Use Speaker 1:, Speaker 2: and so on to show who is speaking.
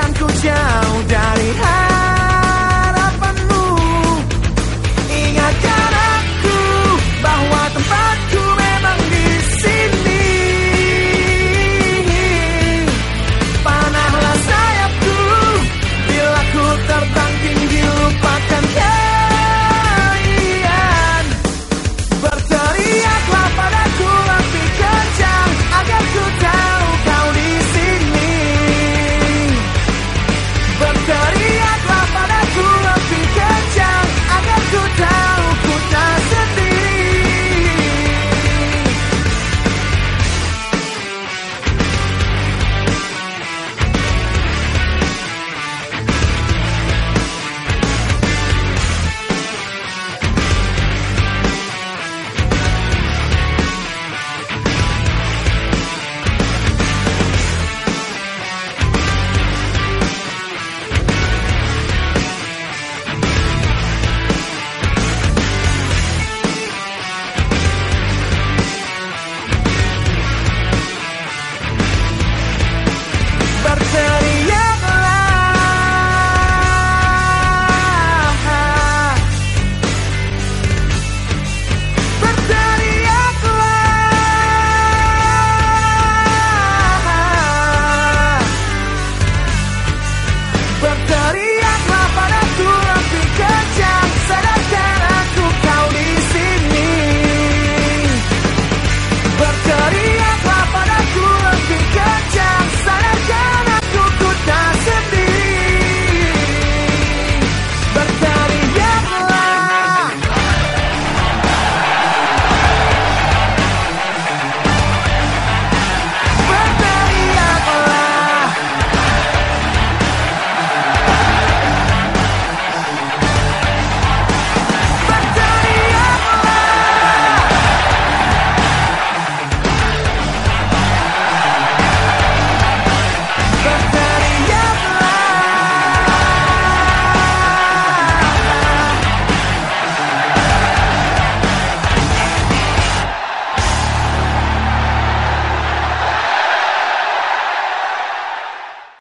Speaker 1: Bukan ku jauh dari hati Maria.